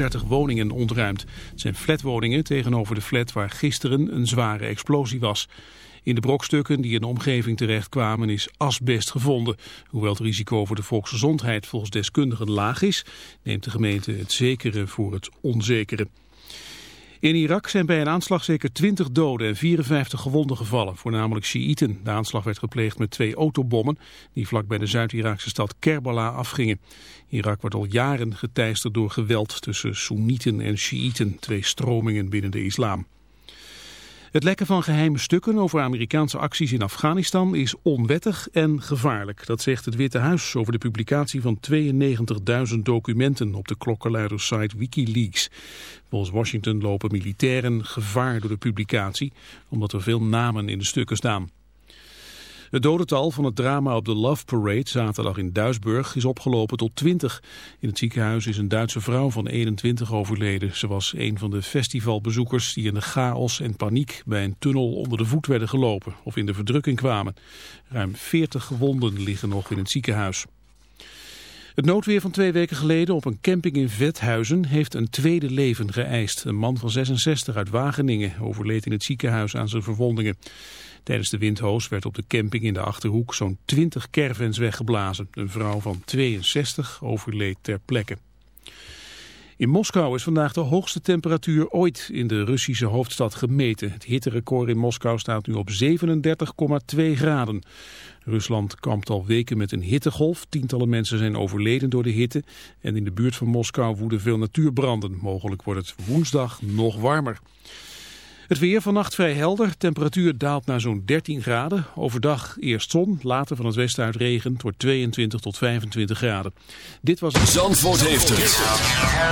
30 woningen ontruimd. Het zijn flatwoningen tegenover de flat waar gisteren een zware explosie was. In de brokstukken die in de omgeving terechtkwamen is asbest gevonden. Hoewel het risico voor de volksgezondheid volgens deskundigen laag is, neemt de gemeente het zekere voor het onzekere. In Irak zijn bij een aanslag zeker 20 doden en 54 gewonden gevallen, voornamelijk Sjiïten. De aanslag werd gepleegd met twee autobommen die vlak bij de Zuid-Iraakse stad Kerbala afgingen. Irak wordt al jaren geteisterd door geweld tussen Soenieten en Sjiïten, twee stromingen binnen de islam. Het lekken van geheime stukken over Amerikaanse acties in Afghanistan is onwettig en gevaarlijk. Dat zegt het Witte Huis over de publicatie van 92.000 documenten op de klokkenluidersite Wikileaks. Volgens Washington lopen militairen gevaar door de publicatie, omdat er veel namen in de stukken staan. Het dodental van het drama op de Love Parade zaterdag in Duisburg is opgelopen tot 20. In het ziekenhuis is een Duitse vrouw van 21 overleden. Ze was een van de festivalbezoekers die in de chaos en paniek bij een tunnel onder de voet werden gelopen of in de verdrukking kwamen. Ruim 40 gewonden liggen nog in het ziekenhuis. Het noodweer van twee weken geleden op een camping in Vethuizen heeft een tweede leven geëist. Een man van 66 uit Wageningen overleed in het ziekenhuis aan zijn verwondingen. Tijdens de windhoos werd op de camping in de Achterhoek zo'n 20 caravans weggeblazen. Een vrouw van 62 overleed ter plekke. In Moskou is vandaag de hoogste temperatuur ooit in de Russische hoofdstad gemeten. Het hitterecord in Moskou staat nu op 37,2 graden. Rusland kampt al weken met een hittegolf. Tientallen mensen zijn overleden door de hitte. En in de buurt van Moskou woeden veel natuurbranden. Mogelijk wordt het woensdag nog warmer. Het weer vannacht vrij helder. Temperatuur daalt naar zo'n 13 graden. Overdag eerst zon, later van het westen uit regen. Het wordt 22 tot 25 graden. Dit was het... Zandvoort heeft het.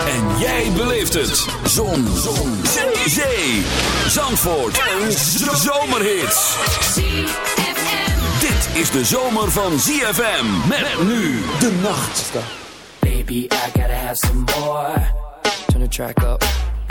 En jij beleeft het. Zon. zon. Zee. Zee. Zandvoort. Een zomerhit. Dit is de zomer van ZFM. Met nu de nacht. Baby, I gotta have some more. Turn the track up.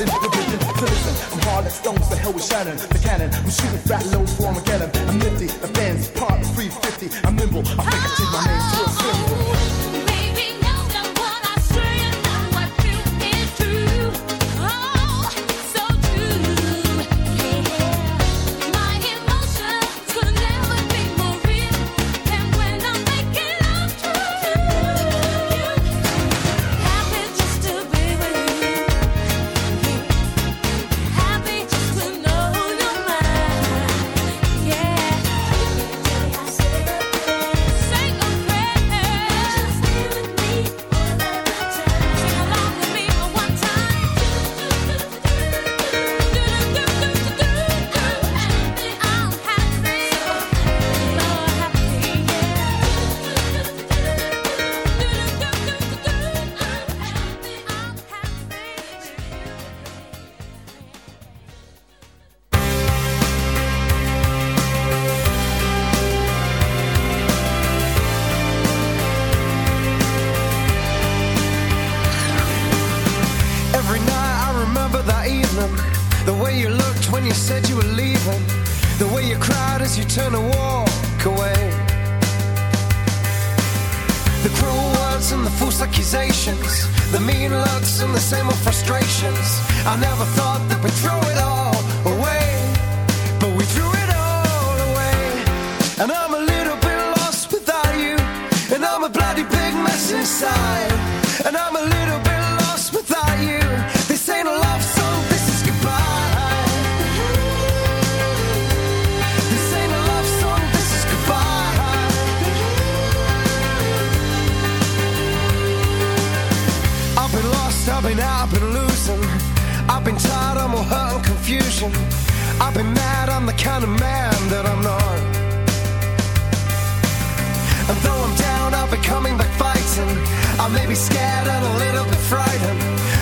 in the vision. So listen, I'm hard like stones, the hell with Shannon, the cannon. I'm shooting fat low for I may be scared and a little bit frightened,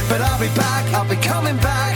but I'll be back, I'll be coming back.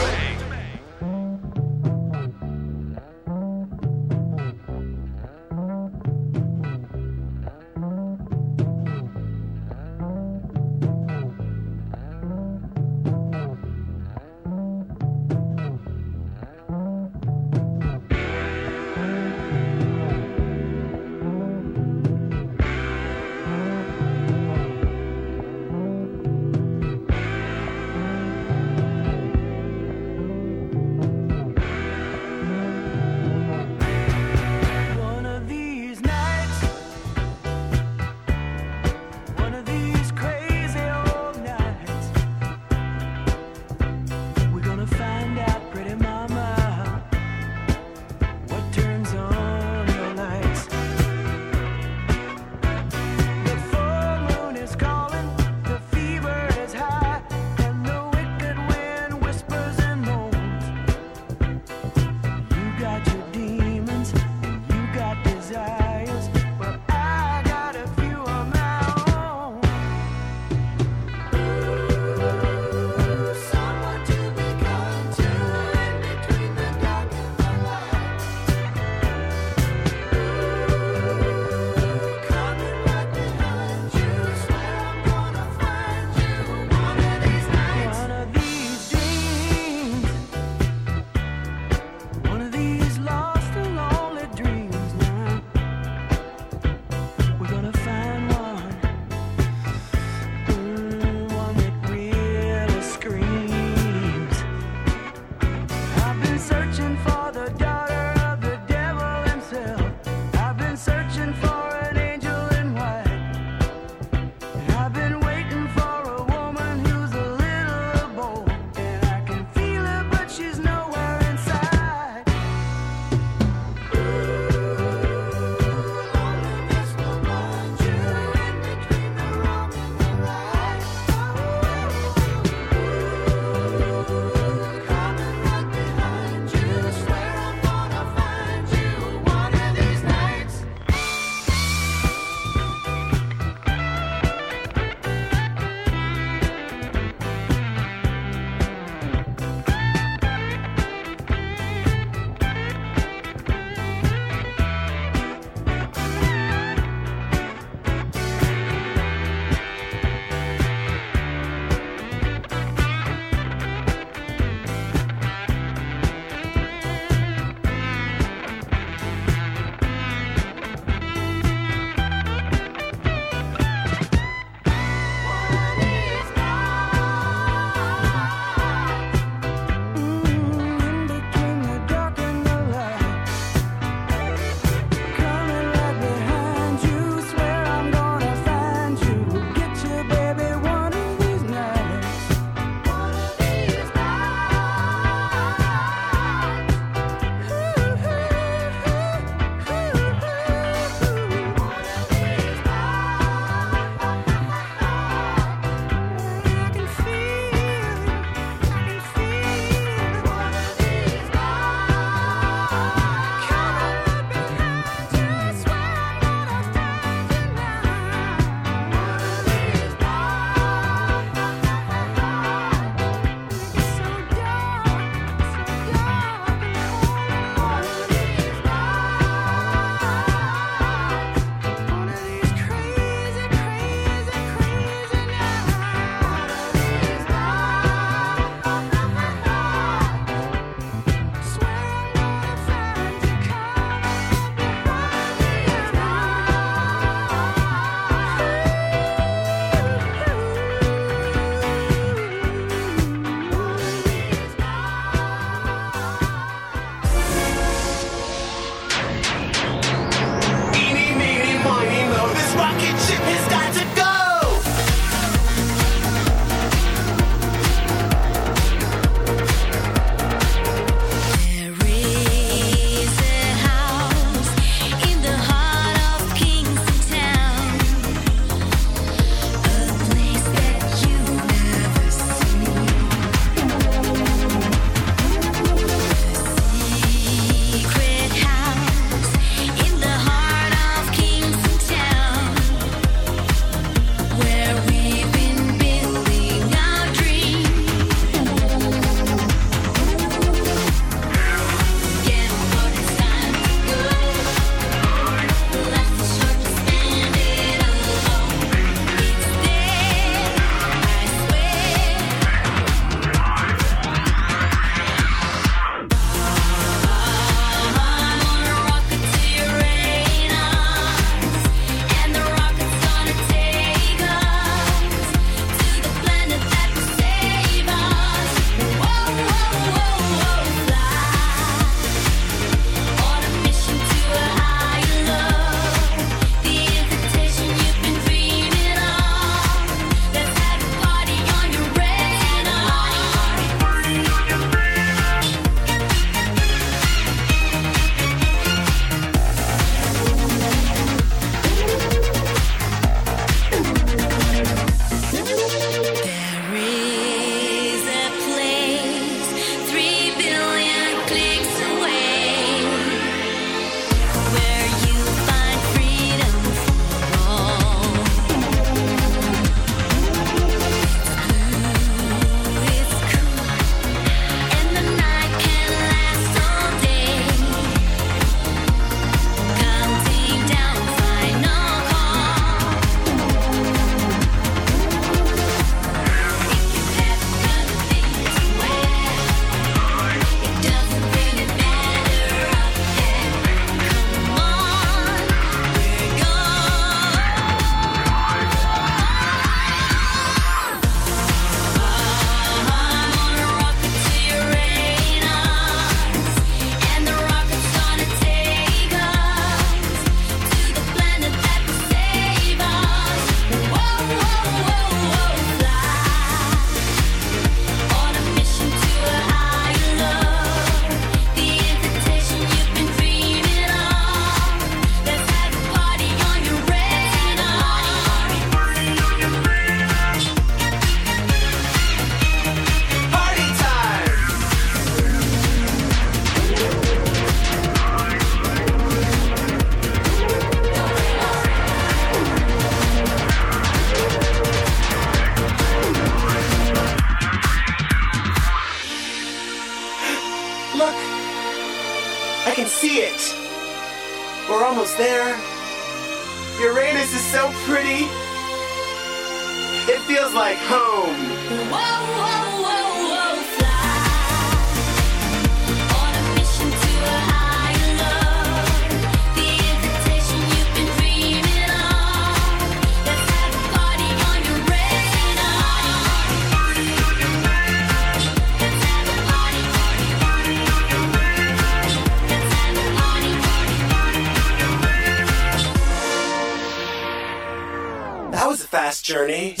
Journey.